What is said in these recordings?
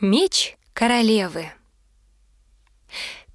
Меч королевы.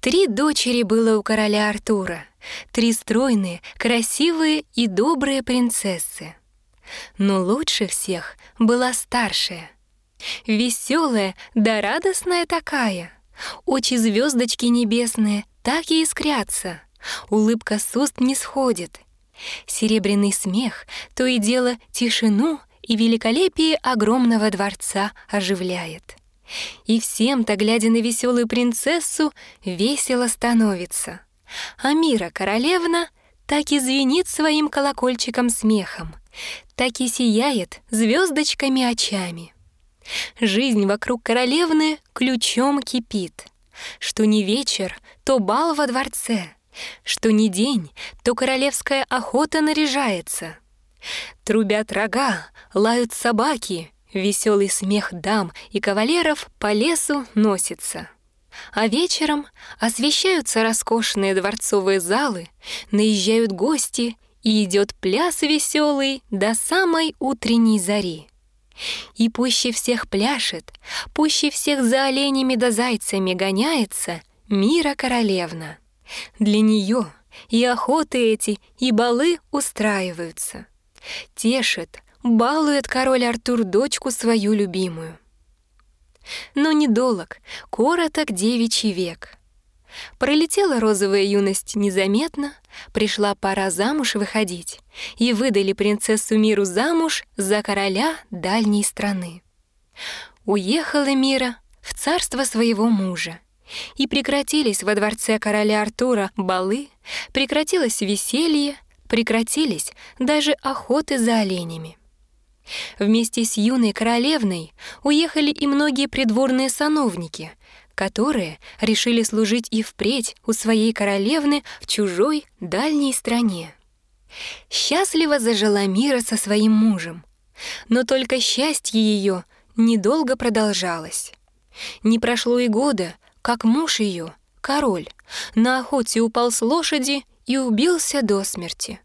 Три дочери было у короля Артура, три стройные, красивые и добрые принцессы. Но лучше всех была старшая. Веселая да радостная такая. Очи звездочки небесные так и искрятся. Улыбка с уст не сходит. Серебряный смех то и дело тишину и великолепие огромного дворца оживляет. И всем-то, глядя на веселую принцессу, весело становится. А Мира королевна так и звенит своим колокольчиком смехом, так и сияет звездочками очами. Жизнь вокруг королевны ключом кипит. Что не вечер, то бал во дворце, что не день, то королевская охота наряжается. Трубят рога, лают собаки, Веселый смех дам и кавалеров по лесу носится. А вечером освещаются роскошные дворцовые залы, наезжают гости, и идет пляс веселый до самой утренней зари. И пуще всех пляшет, пуще всех за оленями да зайцами гоняется мира королевна. Для нее и охоты эти, и балы устраиваются. Тешит, балует король Артур дочку свою любимую. Но недолог, короток девичий век. Пролетела розовая юность незаметно, пришла пора замуж выходить, и выдали принцессу Миру замуж за короля дальней страны. Уехала Мира в царство своего мужа, и прекратились во дворце короля Артура балы, прекратилось веселье, прекратились даже охоты за оленями. Вместе с юной королевной уехали и многие придворные сановники, которые решили служить и впредь у своей королевны в чужой дальней стране. Счастливо зажила Мира со своим мужем, но только счастье ее недолго продолжалось. Не прошло и года, как муж ее, король, на охоте упал с лошади и убился до смерти.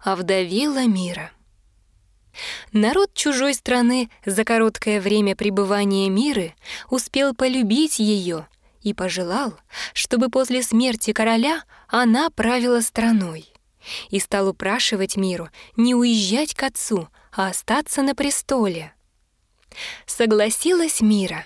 Овдовела Мира. Народ чужой страны за короткое время пребывания Миры успел полюбить ее и пожелал, чтобы после смерти короля она правила страной. И стал упрашивать Миру не уезжать к отцу, а остаться на престоле. Согласилась Мира,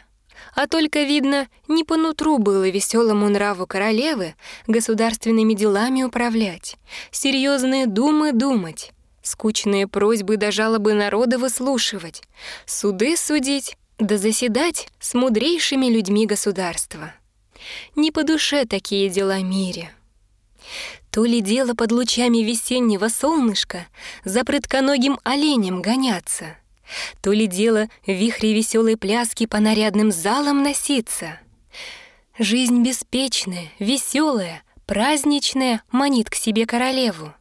а только, видно, не по нутру было веселому нраву королевы государственными делами управлять, серьезные думы думать, скучные просьбы да жалобы народа выслушивать, суды судить да заседать с мудрейшими людьми государства. Не по душе такие дела мире. То ли дело под лучами весеннего солнышка за прытконогим оленем гоняться, то ли дело в вихре веселой пляски по нарядным залам носиться. Жизнь беспечная, веселая, праздничная манит к себе королеву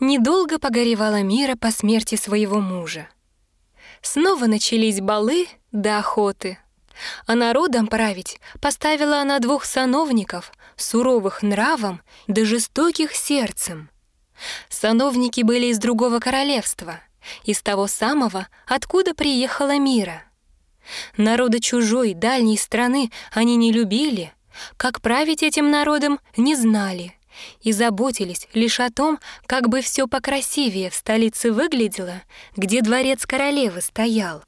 недолго погоревала Мира по смерти своего мужа. Снова начались балы да охоты. А народом править поставила она двух сановников, суровых нравом да жестоких сердцем. Сановники были из другого королевства, из того самого, откуда приехала Мира. Народа чужой, дальней страны они не любили, как править этим народом не знали и заботились лишь о том, как бы все покрасивее в столице выглядело, где дворец королевы стоял,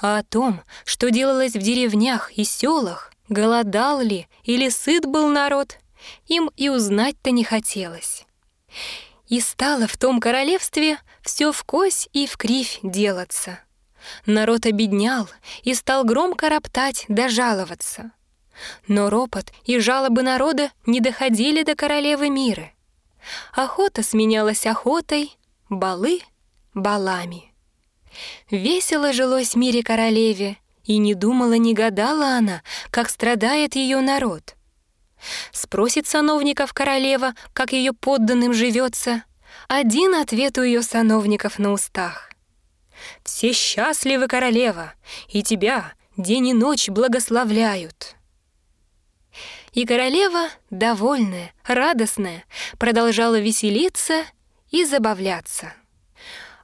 а о том, что делалось в деревнях и селах, голодал ли или сыт был народ, им и узнать-то не хотелось. И стало в том королевстве все в кось и в кривь делаться. Народ обеднял и стал громко роптать да жаловаться — но ропот и жалобы народа не доходили до королевы мира. Охота сменялась охотой, балы — балами. Весело жилось в мире королеве, и не думала, не гадала она, как страдает ее народ. Спросит сановников королева, как ее подданным живется. Один ответ у ее сановников на устах. «Все счастливы, королева, и тебя день и ночь благословляют». И королева, довольная, радостная, продолжала веселиться и забавляться.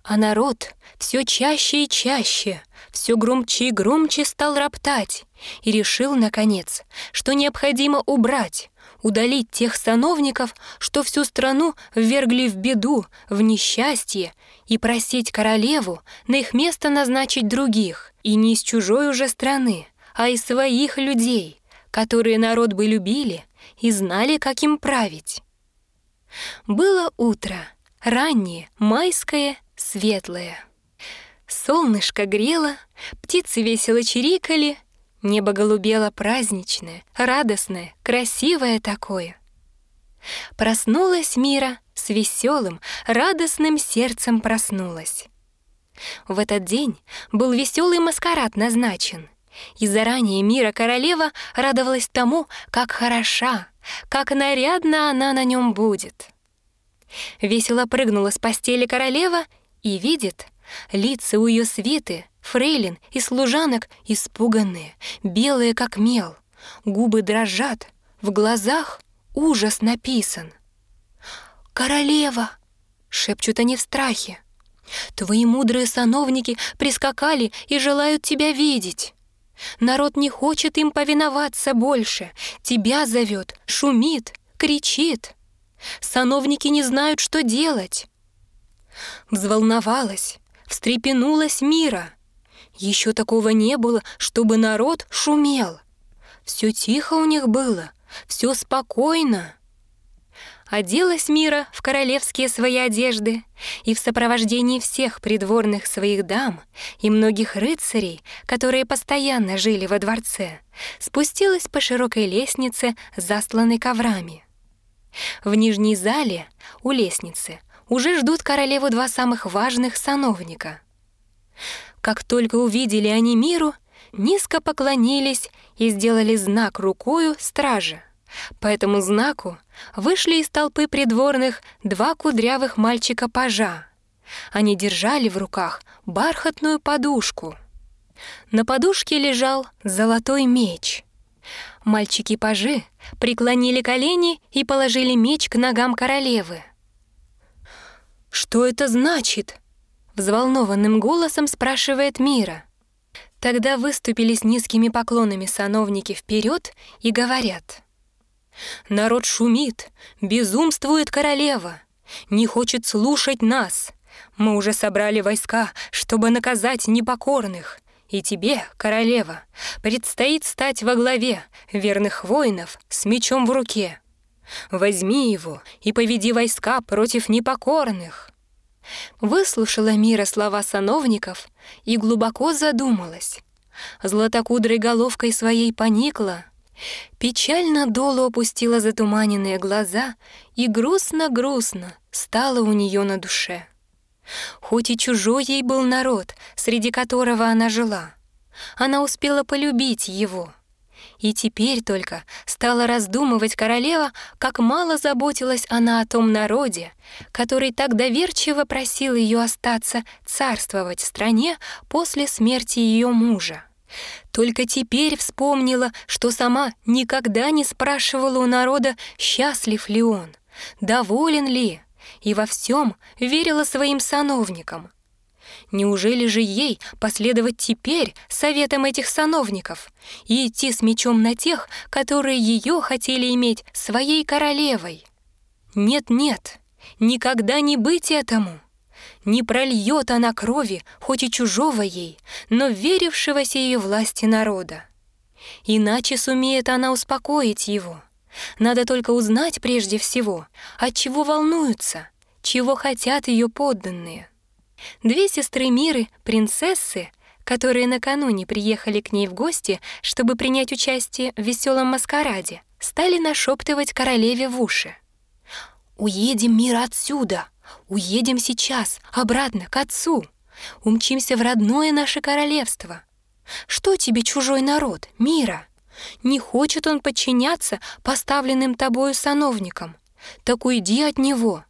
А народ все чаще и чаще, все громче и громче стал роптать и решил, наконец, что необходимо убрать, удалить тех сановников, что всю страну ввергли в беду, в несчастье, и просить королеву на их место назначить других, и не из чужой уже страны, а из своих людей, которые народ бы любили и знали, как им править. Было утро, раннее, майское, светлое. Солнышко грело, птицы весело чирикали, небо голубело праздничное, радостное, красивое такое. Проснулась Мира с веселым, радостным сердцем проснулась. В этот день был веселый маскарад назначен, и заранее Мира королева радовалась тому, как хороша, как нарядно она на нем будет. Весело прыгнула с постели королева и видит, лица у ее свиты, фрейлин и служанок испуганные, белые как мел, губы дрожат, в глазах ужас написан. «Королева!» — шепчут они в страхе. «Твои мудрые сановники прискакали и желают тебя видеть. Народ не хочет им повиноваться больше, тебя зовет, шумит, кричит. Сановники не знают, что делать. Взволновалась, встрепенулась мира. Еще такого не было, чтобы народ шумел. Все тихо у них было, все спокойно. Оделась Мира в королевские свои одежды и в сопровождении всех придворных своих дам и многих рыцарей, которые постоянно жили во дворце, спустилась по широкой лестнице, засланной коврами. В нижней зале, у лестницы, уже ждут королеву два самых важных сановника. Как только увидели они миру, низко поклонились и сделали знак рукою стража. По этому знаку вышли из толпы придворных два кудрявых мальчика-пажа. Они держали в руках бархатную подушку. На подушке лежал золотой меч. Мальчики-пажи преклонили колени и положили меч к ногам королевы. «Что это значит?» — взволнованным голосом спрашивает Мира. Тогда выступили с низкими поклонами сановники вперед и говорят — Народ шумит, безумствует королева, не хочет слушать нас. Мы уже собрали войска, чтобы наказать непокорных. И тебе, королева, предстоит стать во главе верных воинов с мечом в руке. Возьми его и поведи войска против непокорных». Выслушала Мира слова сановников и глубоко задумалась. Златокудрой головкой своей поникла — Печально долу опустила затуманенные глаза, и грустно-грустно стало у нее на душе. Хоть и чужой ей был народ, среди которого она жила, она успела полюбить его. И теперь только стала раздумывать королева, как мало заботилась она о том народе, который так доверчиво просил ее остаться царствовать в стране после смерти ее мужа. Только теперь вспомнила, что сама никогда не спрашивала у народа, счастлив ли он, доволен ли, и во всем верила своим сановникам. Неужели же ей последовать теперь советам этих сановников и идти с мечом на тех, которые ее хотели иметь своей королевой? Нет-нет, никогда не быть этому. Не прольет она крови, хоть и чужого ей, но верившегося ее власти народа. Иначе сумеет она успокоить его. Надо только узнать прежде всего, от чего волнуются, чего хотят ее подданные. Две сестры Миры, принцессы, которые накануне приехали к ней в гости, чтобы принять участие в веселом маскараде, стали нашептывать королеве в уши. «Уедем, Мира, отсюда! Уедем сейчас, обратно, к отцу. Умчимся в родное наше королевство. Что тебе чужой народ, мира? Не хочет он подчиняться поставленным тобою сановникам. Так уйди от него.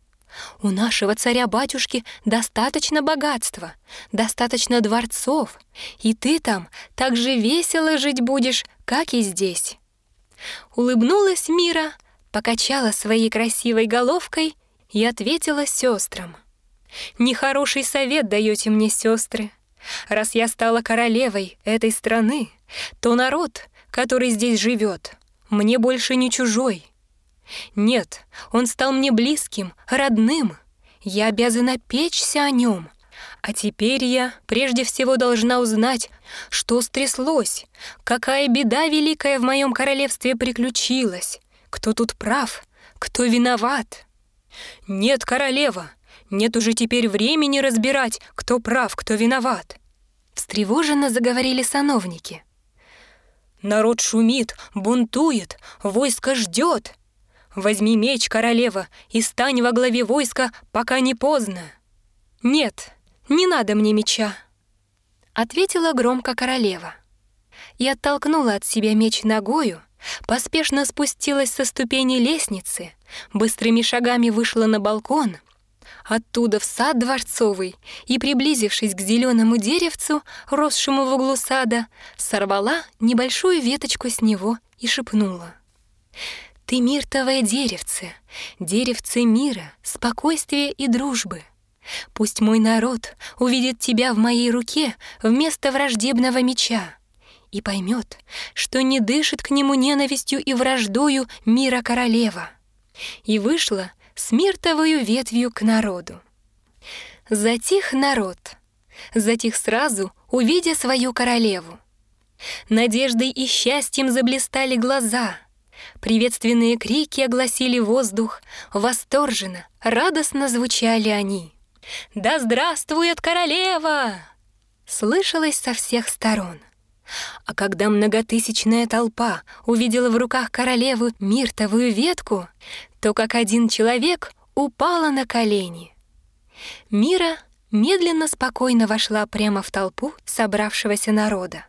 У нашего царя-батюшки достаточно богатства, достаточно дворцов, и ты там так же весело жить будешь, как и здесь». Улыбнулась Мира, покачала своей красивой головкой и ответила сестрам. Нехороший совет даете мне, сестры. Раз я стала королевой этой страны, то народ, который здесь живет, мне больше не чужой. Нет, он стал мне близким, родным. Я обязана печься о нем. А теперь я прежде всего должна узнать, что стряслось, какая беда великая в моем королевстве приключилась, кто тут прав, кто виноват. Нет, королева, нет уже теперь времени разбирать, кто прав, кто виноват. Встревоженно заговорили сановники. Народ шумит, бунтует, войско ждет. Возьми меч, королева, и стань во главе войска, пока не поздно. Нет, не надо мне меча, ответила громко королева. И оттолкнула от себя меч ногою, поспешно спустилась со ступени лестницы, быстрыми шагами вышла на балкон, оттуда в сад дворцовый и, приблизившись к зеленому деревцу, росшему в углу сада, сорвала небольшую веточку с него и шепнула. «Ты миртовое деревце, деревце мира, спокойствия и дружбы. Пусть мой народ увидит тебя в моей руке вместо враждебного меча и поймет, что не дышит к нему ненавистью и враждою мира королева. И вышла с миртовою ветвью к народу. Затих народ, затих сразу, увидя свою королеву. Надеждой и счастьем заблистали глаза, приветственные крики огласили воздух, восторженно, радостно звучали они. «Да здравствует королева!» Слышалось со всех сторон. А когда многотысячная толпа увидела в руках королевы миртовую ветку, то как один человек упала на колени. Мира медленно, спокойно вошла прямо в толпу собравшегося народа.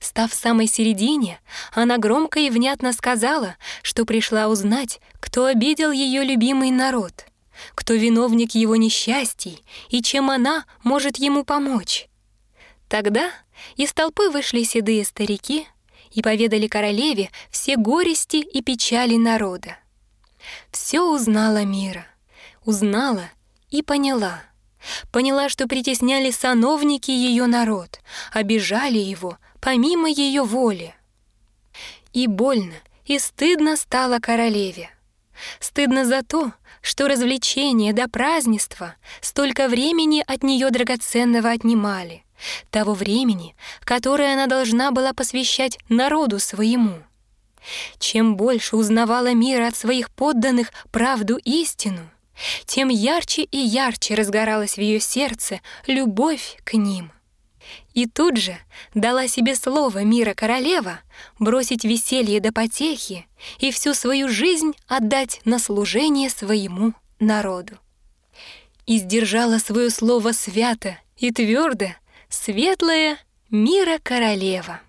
Став в самой середине, она громко и внятно сказала, что пришла узнать, кто обидел ее любимый народ, кто виновник его несчастий и чем она может ему помочь. Тогда из толпы вышли седые старики и поведали королеве все горести и печали народа. Все узнала Мира, узнала и поняла. Поняла, что притесняли сановники ее народ, обижали его помимо ее воли. И больно, и стыдно стало королеве. Стыдно за то, что развлечения до празднества столько времени от нее драгоценного отнимали, того времени, которое она должна была посвящать народу своему. Чем больше узнавала мира от своих подданных правду истину, тем ярче и ярче разгоралась в ее сердце любовь к ним. И тут же дала себе слово мира королева бросить веселье до потехи и всю свою жизнь отдать на служение своему народу. И сдержала свое слово свято и твердо, светлая мира королева.